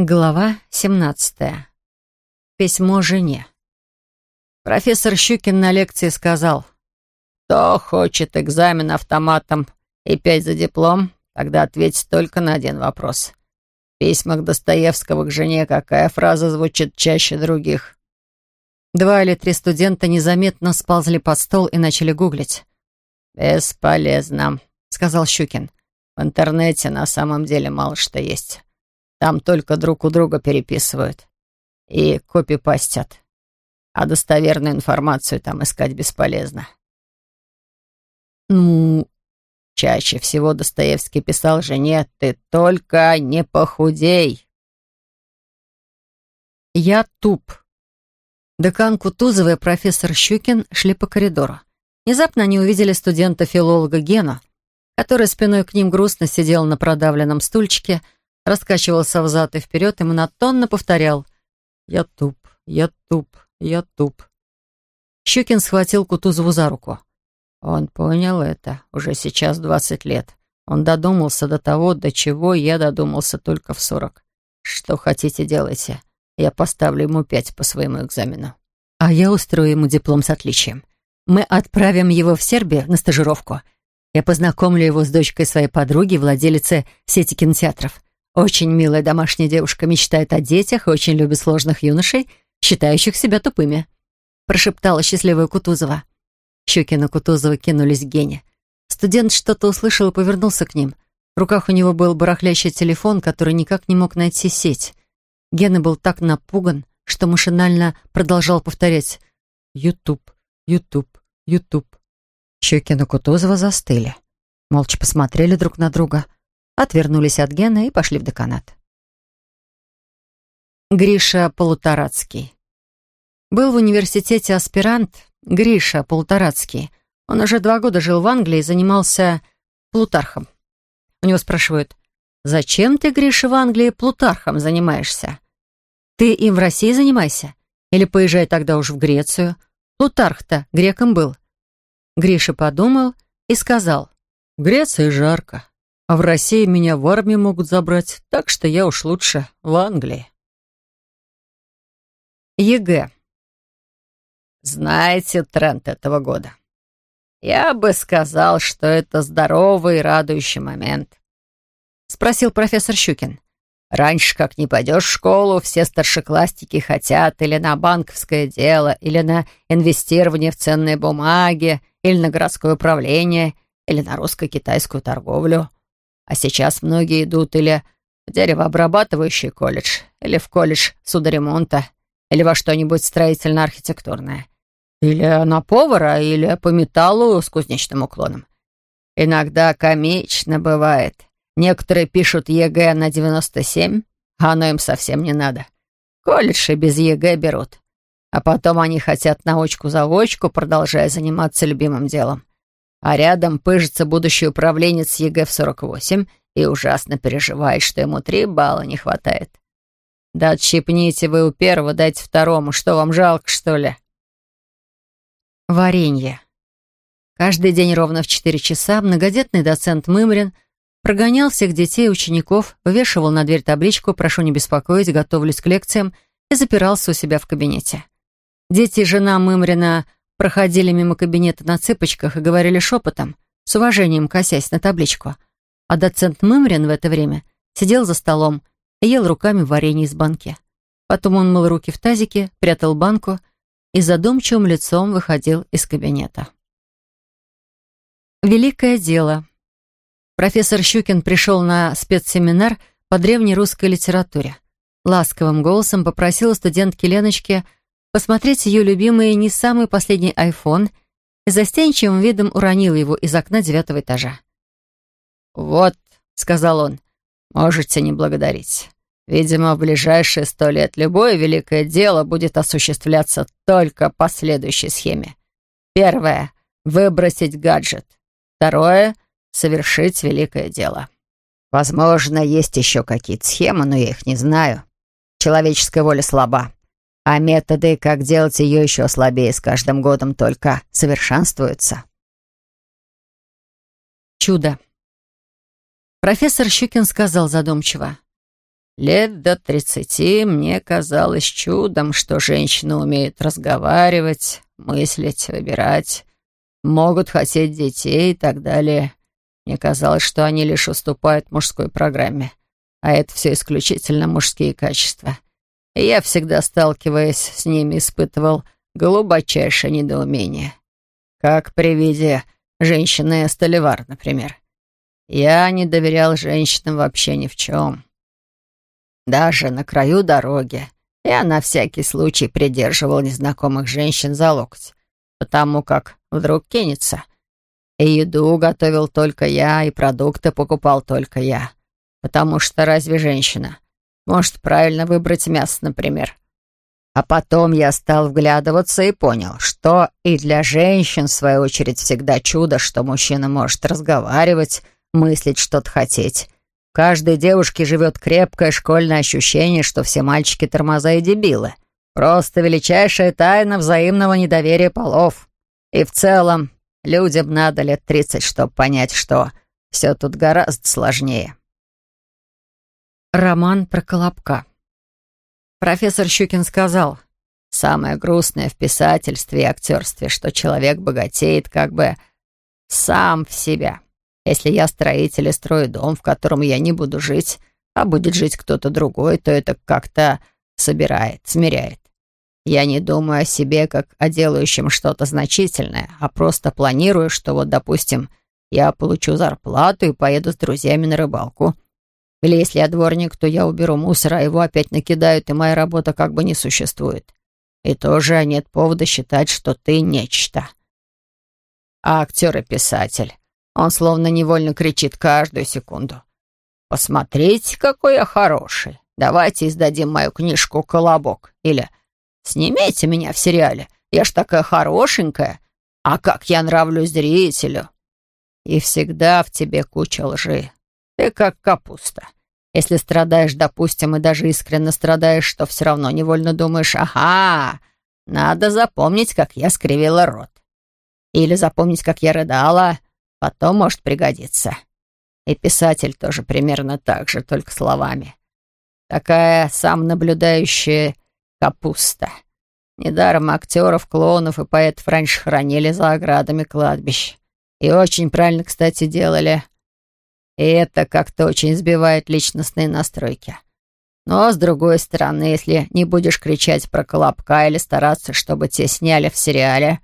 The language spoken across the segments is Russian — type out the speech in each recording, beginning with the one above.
Глава 17. Письмо жене. Профессор Щукин на лекции сказал, «Кто хочет экзамен автоматом и пять за диплом, тогда ответить только на один вопрос. В письмах Достоевского к жене какая фраза звучит чаще других?» Два или три студента незаметно сползли под стол и начали гуглить. «Бесполезно», — сказал Щукин. «В интернете на самом деле мало что есть». Там только друг у друга переписывают и копипастят. А достоверную информацию там искать бесполезно. Ну, чаще всего Достоевский писал жене «Ты только не похудей». Я туп. Декан Кутузова и профессор Щукин шли по коридору. Внезапно они увидели студента-филолога Гена, который спиной к ним грустно сидел на продавленном стульчике, раскачивался взад и вперед и монотонно повторял «Я туп, я туп, я туп». Щукин схватил Кутузову за руку. Он понял это. Уже сейчас двадцать лет. Он додумался до того, до чего я додумался только в сорок. Что хотите, делайте. Я поставлю ему пять по своему экзамену. А я устрою ему диплом с отличием. Мы отправим его в Сербию на стажировку. Я познакомлю его с дочкой своей подруги, владелицы сети кинотеатров. Очень милая домашняя девушка мечтает о детях и очень любит сложных юношей, считающих себя тупыми», — прошептала счастливая Кутузова. Щеки на Кутузова кинулись к Гене. Студент что-то услышал и повернулся к ним. В руках у него был барахлящий телефон, который никак не мог найти сеть. Гена был так напуган, что машинально продолжал повторять «Ютуб, Ютуб, Ютуб». Щеки на Кутузова застыли. Молча посмотрели друг на друга — отвернулись от Гена и пошли в деканат. Гриша Полуторацкий. Был в университете аспирант Гриша Полуторацкий. Он уже два года жил в Англии и занимался плутархом. У него спрашивают, «Зачем ты, Гриша, в Англии плутархом занимаешься? Ты им в России занимайся? Или поезжай тогда уж в Грецию? Плутарх-то греком был». Гриша подумал и сказал, «В Греции жарко. А в России меня в армию могут забрать, так что я уж лучше в Англии. ЕГЭ. Знаете тренд этого года? Я бы сказал, что это здоровый и радующий момент. Спросил профессор Щукин. Раньше, как не пойдешь в школу, все старшеклассники хотят или на банковское дело, или на инвестирование в ценные бумаги, или на городское управление, или на русско-китайскую торговлю. А сейчас многие идут или в деревообрабатывающий колледж, или в колледж судоремонта, или во что-нибудь строительно-архитектурное. Или на повара, или по металлу с кузнечным уклоном. Иногда комично бывает. Некоторые пишут ЕГЭ на 97, а оно им совсем не надо. Колледжи без ЕГЭ берут. А потом они ходят на очку-заочку, продолжая заниматься любимым делом а рядом пыжится будущий управленец ЕГЭ в 48 и ужасно переживает, что ему три балла не хватает. Да отщипните вы у первого, дайте второму. Что вам жалко, что ли? Варенье. Каждый день ровно в четыре часа многодетный доцент Мымрин прогонял всех детей и учеников, вывешивал на дверь табличку «Прошу не беспокоить, готовлюсь к лекциям» и запирался у себя в кабинете. Дети и жена Мымрина проходили мимо кабинета на цыпочках и говорили шепотом, с уважением косясь на табличку. А доцент Мымрин в это время сидел за столом и ел руками варенье из банки. Потом он мыл руки в тазике, прятал банку и задумчивым лицом выходил из кабинета. Великое дело. Профессор Щукин пришел на спецсеминар по древней русской литературе. Ласковым голосом попросил студентки Леночки посмотреть ее любимый не самый последний айфон и застенчивым видом уронил его из окна девятого этажа. «Вот», — сказал он, — «можете не благодарить. Видимо, в ближайшие сто лет любое великое дело будет осуществляться только по следующей схеме. Первое — выбросить гаджет. Второе — совершить великое дело. Возможно, есть еще какие-то схемы, но я их не знаю. Человеческая воля слаба. А методы, как делать ее еще слабее с каждым годом, только совершенствуются. Чудо. Профессор Щукин сказал задумчиво. Лет до тридцати мне казалось чудом, что женщины умеют разговаривать, мыслить, выбирать, могут хотеть детей и так далее. Мне казалось, что они лишь уступают мужской программе, а это все исключительно мужские качества. Я всегда, сталкиваясь с ними, испытывал глубочайшее недоумение. Как при виде женщины Столивар, например. Я не доверял женщинам вообще ни в чем. Даже на краю дороги я на всякий случай придерживал незнакомых женщин за локоть, потому как вдруг кинется. И еду готовил только я, и продукты покупал только я. Потому что разве женщина может правильно выбрать мясо, например? А потом я стал вглядываться и понял, что и для женщин, в свою очередь, всегда чудо, что мужчина может разговаривать, мыслить, что-то хотеть. В каждой девушке живет крепкое школьное ощущение, что все мальчики тормоза и дебилы. Просто величайшая тайна взаимного недоверия полов. И в целом, людям надо лет тридцать, чтобы понять, что все тут гораздо сложнее. Роман про Колобка. Профессор Щукин сказал, «Самое грустное в писательстве и актерстве, что человек богатеет как бы сам в себя. Если я строитель и строю дом, в котором я не буду жить, а будет жить кто-то другой, то это как-то собирает, смиряет. Я не думаю о себе как о делающем что-то значительное, а просто планирую, что вот, допустим, я получу зарплату и поеду с друзьями на рыбалку. Или если я дворник, то я уберу мусор, а его опять накидают, и моя работа как бы не существует. И тоже нет повода считать, что ты нечто. А актер и писатель он словно невольно кричит каждую секунду. «Посмотрите, какой я хороший! Давайте издадим мою книжку «Колобок» или «Снимите меня в сериале, я ж такая хорошенькая, а как я нравлюсь зрителю!» И всегда в тебе куча лжи. Ты как капуста. Если страдаешь, допустим, и даже искренне страдаешь, то все равно невольно думаешь «Ага, надо запомнить, как я скривила рот». Или запомнить, как я рыдала, Потом может пригодиться. И писатель тоже примерно так же, только словами. Такая сам наблюдающая капуста. Недаром актеров, клоунов и поэтов раньше хранили за оградами кладбищ. И очень правильно, кстати, делали. И это как-то очень сбивает личностные настройки. Но, с другой стороны, если не будешь кричать про Колобка или стараться, чтобы те сняли в сериале,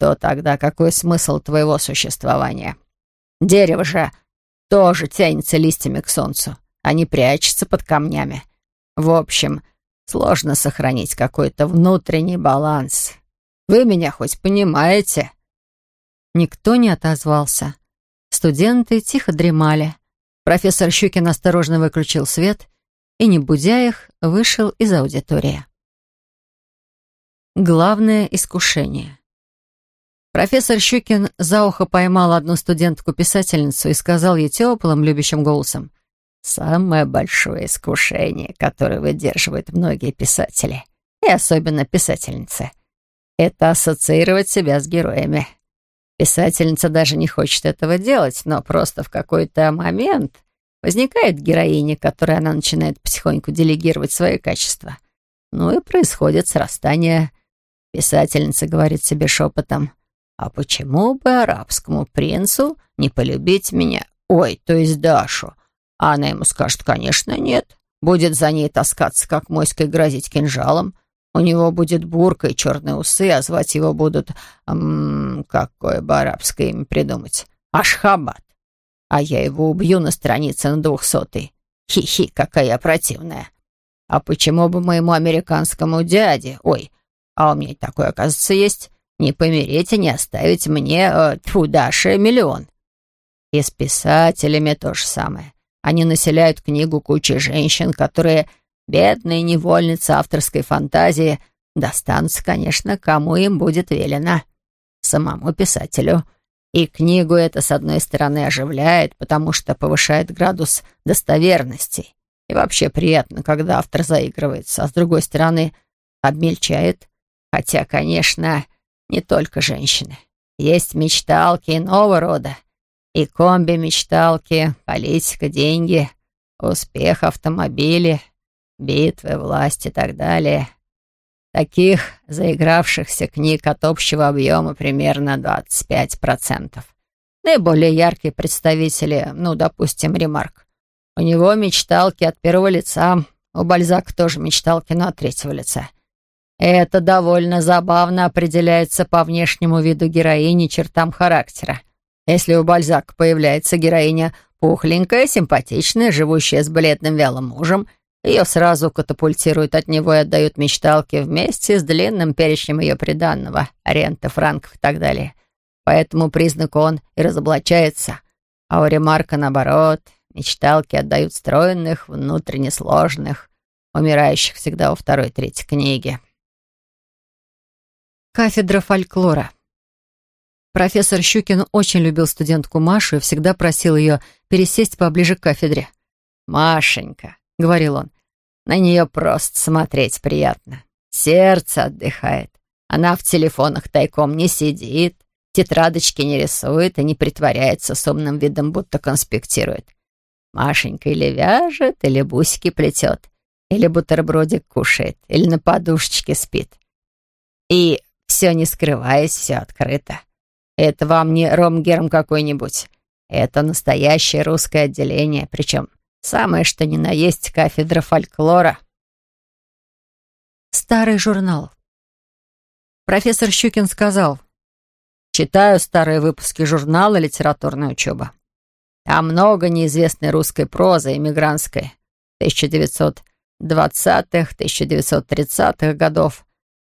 то тогда какой смысл твоего существования? Дерево же тоже тянется листьями к солнцу, а не прячется под камнями. В общем, сложно сохранить какой-то внутренний баланс. Вы меня хоть понимаете?» Никто не отозвался. Студенты тихо дремали. Профессор Щукин осторожно выключил свет и, не будя их, вышел из аудитории. Главное искушение. Профессор Щукин за ухо поймал одну студентку-писательницу и сказал ей теплым, любящим голосом, «Самое большое искушение, которое выдерживают многие писатели, и особенно писательницы, это ассоциировать себя с героями. Писательница даже не хочет этого делать, но просто в какой-то момент возникает героиня, которой она начинает потихоньку делегировать свои качества. Ну и происходит срастание. Писательница говорит себе шепотом — а почему бы арабскому принцу не полюбить меня? Ой, то есть Дашу. А она ему скажет, конечно, нет. Будет за ней таскаться, как моськой грозить кинжалом. У него будет бурка и черные усы, а звать его будут... М какое бы арабское имя придумать? Ашхабад. А я его убью на странице на двухсотой. Хи-хи, какая я противная. А почему бы моему американскому дяде... Ой, а у меня такой, оказывается, есть не помереть и не оставить мне, э, тьфу, Даше, миллион. И с писателями то же самое. Они населяют книгу кучей женщин, которые, бедные невольницы авторской фантазии, достанутся, конечно, кому им будет велено. Самому писателю. И книгу это, с одной стороны, оживляет, потому что повышает градус достоверности. И вообще приятно, когда автор заигрывается, а с другой стороны, обмельчает. Хотя, конечно, не только женщины. Есть мечталки иного рода. И комби-мечталки, политика, деньги. успех автомобилей, битвы, власть и так далее. Таких заигравшихся книг от общего объема примерно 25%. Наиболее яркие представители, ну, допустим, Ремарк. У него мечталки от первого лица, у Бальзака тоже мечталки, но от третьего лица. Это довольно забавно определяется по внешнему виду героини чертам характера. Если у Бальзака появляется героиня пухленькая, симпатичная, живущая с бледным вялым мужем, ее сразу катапультируют от него и отдают мечталке вместе с длинным перечнем ее приданного, ренты, франков и так далее. По этому признаку он и разоблачается. А у Ремарка, наоборот, мечталки отдают стройных, внутренне сложных, умирающих всегда во второй-третьей книге. Кафедра фольклора. Профессор Щукин очень любил студентку Машу и всегда просил ее пересесть поближе к кафедре. «Машенька», — говорил он, — «на нее просто смотреть приятно. Сердце отдыхает. Она в телефонах тайком не сидит, тетрадочки не рисует и не притворяется с умным видом, будто конспектирует. Машенька или вяжет, или бусики плетет, или бутербродик кушает, или на подушечке спит. И все не скрываясь, все открыто. Это вам не ромгерм какой-нибудь. Это настоящее русское отделение, причем самое что ни на есть кафедра фольклора. Старый журнал. Профессор Щукин сказал, «Читаю старые выпуски журнала «Литературная учеба». Там много неизвестной русской прозы, эмигрантской, 1920-х, 1930-х годов.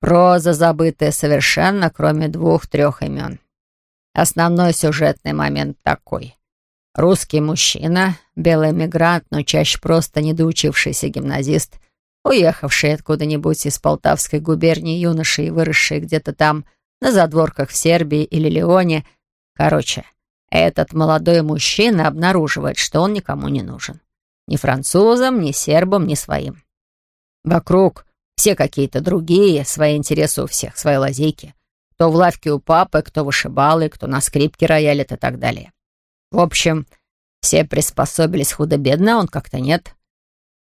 Проза забытая совершенно, кроме двух-трех имен. Основной сюжетный момент такой. Русский мужчина, белый мигрант, но чаще просто недоучившийся гимназист, уехавший откуда-нибудь из Полтавской губернии юноши и выросший где-то там, на задворках в Сербии или Леоне. Короче, этот молодой мужчина обнаруживает, что он никому не нужен. Ни французам, ни сербам, ни своим. Вокруг все какие-то другие, свои интересы у всех, свои лазейки. Кто в лавке у папы, кто вышибалы, кто на скрипке роялит и так далее. В общем, все приспособились худо-бедно, а он как-то нет.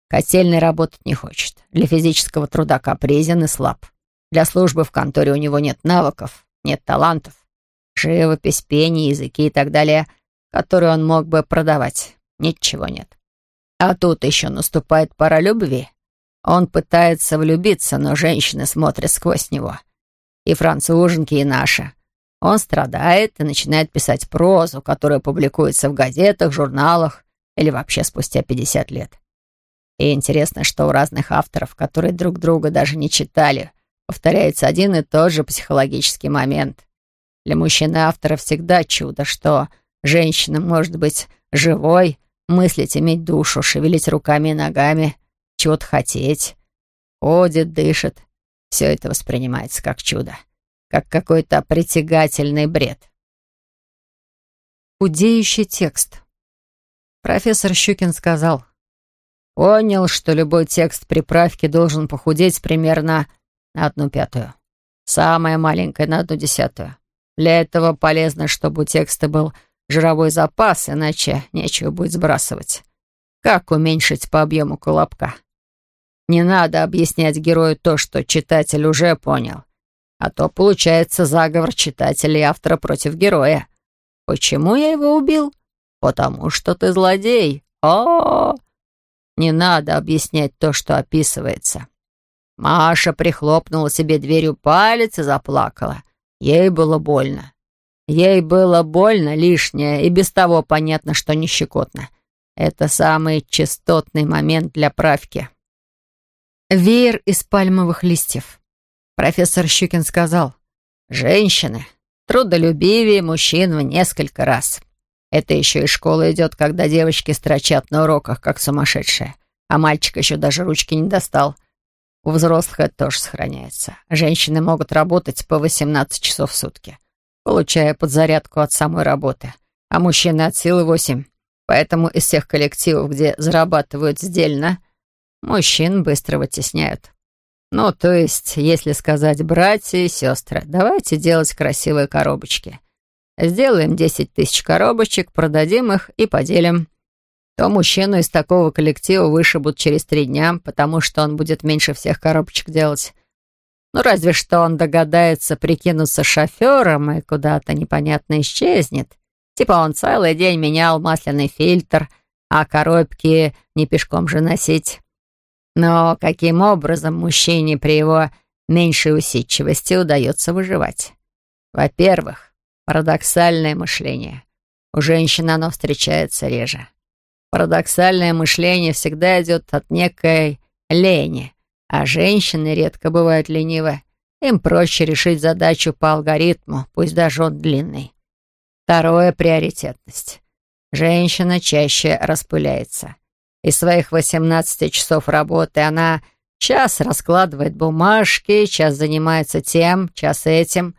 Котельный работать не хочет. Для физического труда капризен и слаб. Для службы в конторе у него нет навыков, нет талантов. Живопись, пение, языки и так далее, которые он мог бы продавать. Ничего нет. А тут еще наступает пора любви. Он пытается влюбиться, но женщины смотрят сквозь него и француженки, и наши. Он страдает и начинает писать прозу, которая публикуется в газетах, журналах или вообще спустя 50 лет. И интересно, что у разных авторов, которые друг друга даже не читали, повторяется один и тот же психологический момент. Для мужчины-автора всегда чудо, что женщина может быть живой, мыслить, иметь душу, шевелить руками и ногами, чего-то хотеть, ходит, дышит, все это воспринимается как чудо, как какой-то притягательный бред. Худеющий текст. Профессор Щукин сказал, «Понял, что любой текст приправки должен похудеть примерно на одну пятую. Самое маленькое на одну десятую. Для этого полезно, чтобы у текста был жировой запас, иначе нечего будет сбрасывать. Как уменьшить по объему колобка? Не надо объяснять герою то, что читатель уже понял. А то получается заговор читателя и автора против героя. Почему я его убил? Потому что ты злодей. О, -о, -о! Не надо объяснять то, что описывается. Маша прихлопнула себе дверью палец и заплакала. Ей было больно. Ей было больно лишнее, и без того понятно, что не щекотно. Это самый частотный момент для правки. Веер из пальмовых листьев. Профессор Щукин сказал, «Женщины трудолюбивее мужчин в несколько раз. Это еще и школа идет, когда девочки строчат на уроках, как сумасшедшие, а мальчик еще даже ручки не достал. У взрослых это тоже сохраняется. Женщины могут работать по 18 часов в сутки, получая подзарядку от самой работы, а мужчины от силы 8. Поэтому из всех коллективов, где зарабатывают сдельно, мужчин быстро вытесняют. Ну, то есть, если сказать братья и сестры, давайте делать красивые коробочки. Сделаем 10 тысяч коробочек, продадим их и поделим. то мужчину из такого коллектива вышибут через три дня, потому что он будет меньше всех коробочек делать. Ну, разве что он догадается прикинуться шофером и куда-то непонятно исчезнет. Типа он целый день менял масляный фильтр, а коробки не пешком же носить. Но каким образом мужчине при его меньшей усидчивости удается выживать? Во-первых, парадоксальное мышление. У женщин оно встречается реже. Парадоксальное мышление всегда идет от некой лени, а женщины редко бывают ленивы. Им проще решить задачу по алгоритму, пусть даже он длинный. Второе — приоритетность. Женщина чаще распыляется. Из своих 18 часов работы она час раскладывает бумажки, час занимается тем, час этим,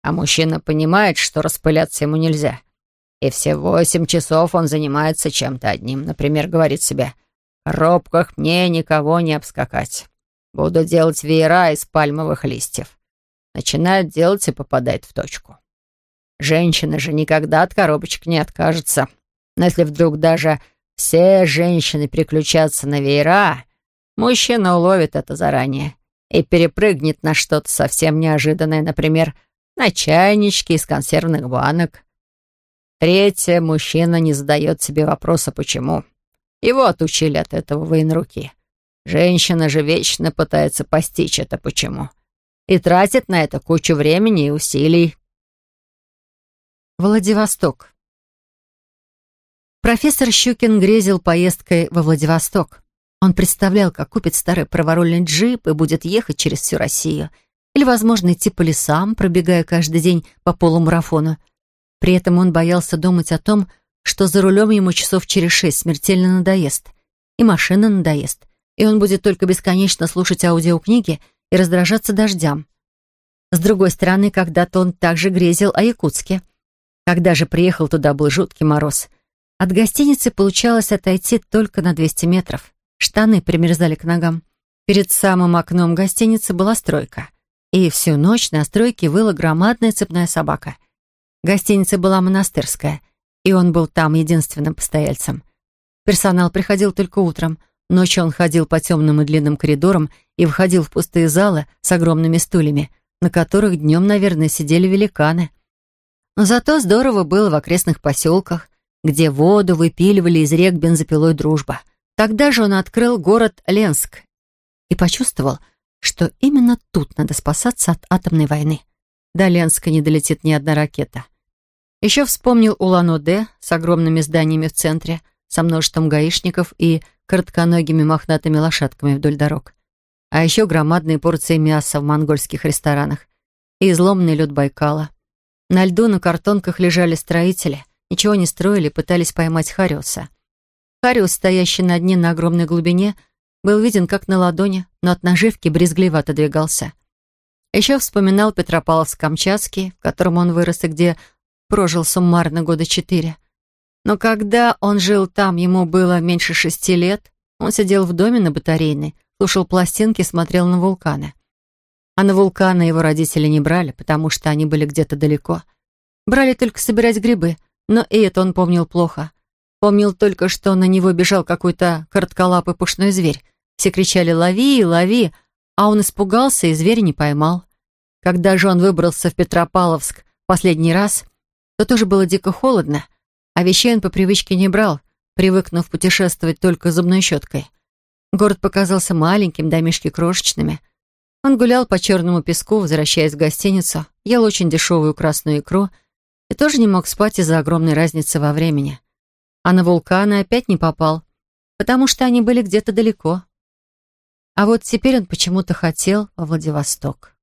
а мужчина понимает, что распыляться ему нельзя. И все восемь часов он занимается чем-то одним. Например, говорит себе, «В коробках мне никого не обскакать. Буду делать веера из пальмовых листьев». Начинает делать и попадает в точку. Женщина же никогда от коробочек не откажется. Но если вдруг даже все женщины переключатся на веера, мужчина уловит это заранее и перепрыгнет на что-то совсем неожиданное, например, на чайнички из консервных банок. Третье, мужчина не задает себе вопроса «почему?». Его отучили от этого военруки. Женщина же вечно пытается постичь это «почему?» и тратит на это кучу времени и усилий. Владивосток. Профессор Щукин грезил поездкой во Владивосток. Он представлял, как купит старый праворульный джип и будет ехать через всю Россию. Или, возможно, идти по лесам, пробегая каждый день по полумарафону. При этом он боялся думать о том, что за рулем ему часов через шесть смертельно надоест. И машина надоест. И он будет только бесконечно слушать аудиокниги и раздражаться дождям. С другой стороны, когда-то он также грезил о Якутске. Когда же приехал туда, был жуткий мороз. От гостиницы получалось отойти только на 200 метров. Штаны примерзали к ногам. Перед самым окном гостиницы была стройка. И всю ночь на стройке выла громадная цепная собака. Гостиница была монастырская, и он был там единственным постояльцем. Персонал приходил только утром. Ночью он ходил по темным и длинным коридорам и входил в пустые залы с огромными стульями, на которых днем, наверное, сидели великаны. Но зато здорово было в окрестных поселках, где воду выпиливали из рек бензопилой «Дружба». Тогда же он открыл город Ленск и почувствовал, что именно тут надо спасаться от атомной войны. До Ленска не долетит ни одна ракета. Еще вспомнил Улан-Удэ с огромными зданиями в центре, со множеством гаишников и коротконогими мохнатыми лошадками вдоль дорог. А еще громадные порции мяса в монгольских ресторанах и изломанный лед Байкала. На льду на картонках лежали строители, ничего не строили, пытались поймать Хариуса. Хариус, стоящий на дне на огромной глубине, был виден как на ладони, но от наживки брезгливо отодвигался. Еще вспоминал Петропавловск-Камчатский, в котором он вырос и где прожил суммарно года четыре. Но когда он жил там, ему было меньше шести лет, он сидел в доме на батарейной, слушал пластинки, смотрел на вулканы. А на вулканы его родители не брали, потому что они были где-то далеко. Брали только собирать грибы, но и это он помнил плохо. Помнил только, что на него бежал какой-то коротколапый пушной зверь. Все кричали «Лови, лови!», а он испугался и зверя не поймал. Когда же он выбрался в Петропавловск последний раз, то тоже было дико холодно, а вещей он по привычке не брал, привыкнув путешествовать только зубной щеткой. Город показался маленьким, домишки крошечными. Он гулял по черному песку, возвращаясь в гостиницу, ел очень дешевую красную икру и тоже не мог спать из-за огромной разницы во времени. А на вулканы опять не попал, потому что они были где-то далеко. А вот теперь он почему-то хотел во Владивосток.